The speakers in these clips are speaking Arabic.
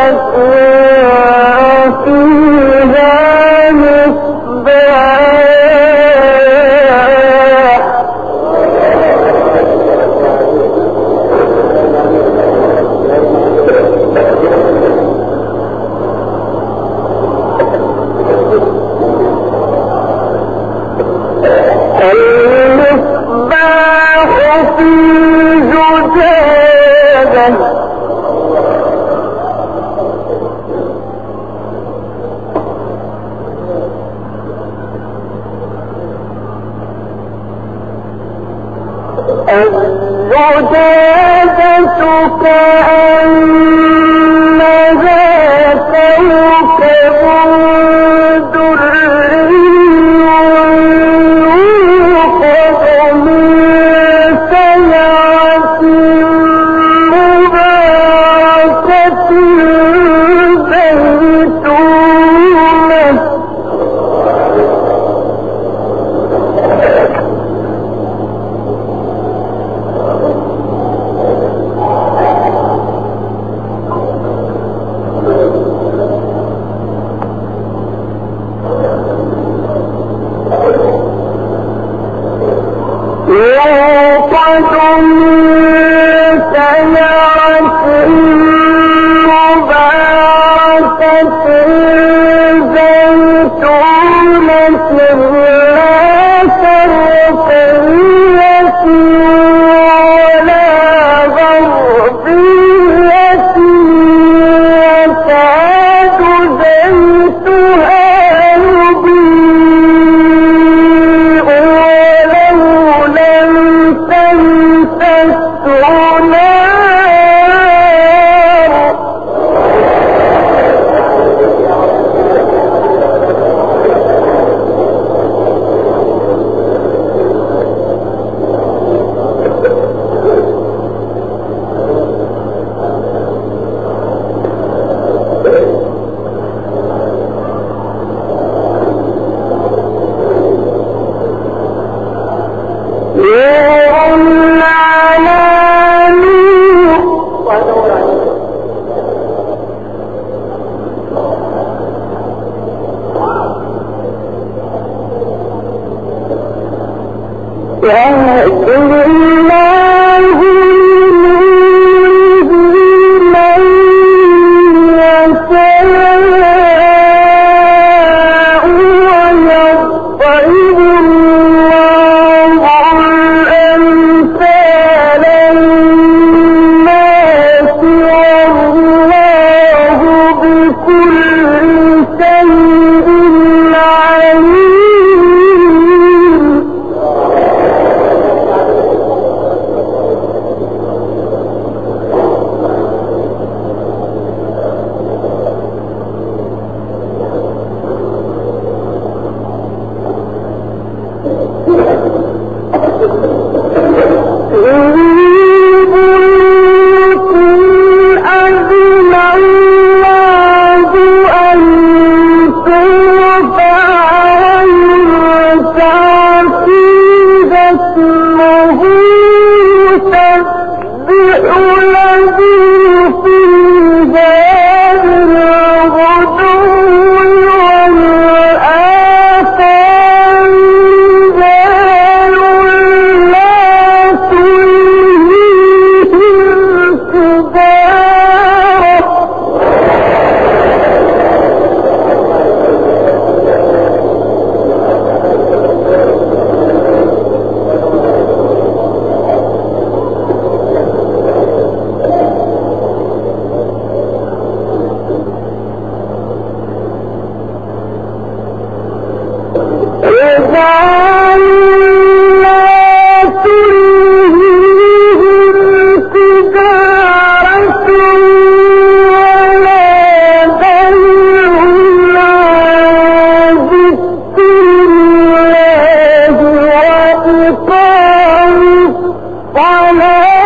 أكون أجدادتك أنها توقف ہے۔ Oh.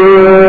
ظلمات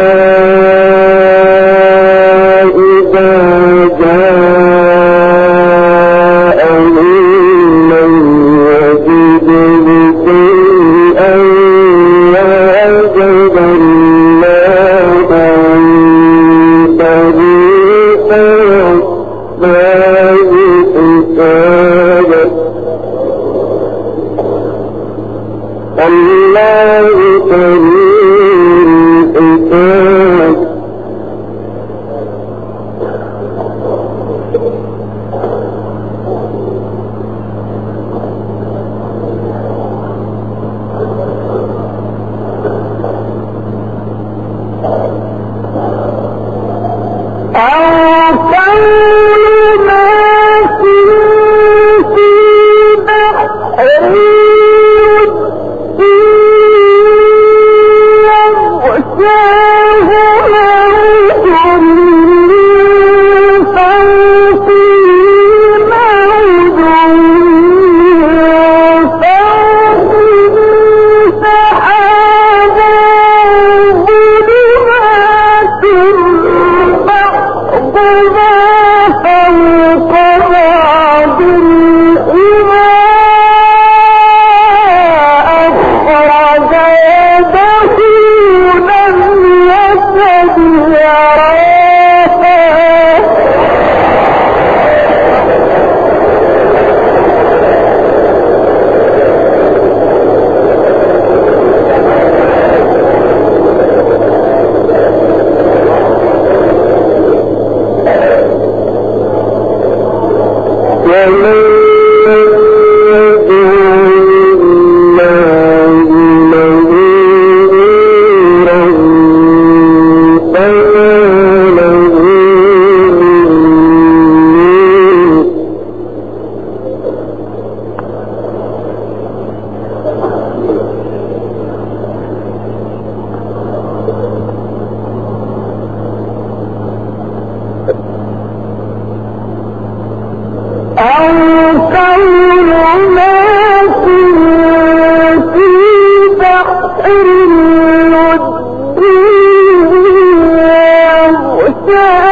حتى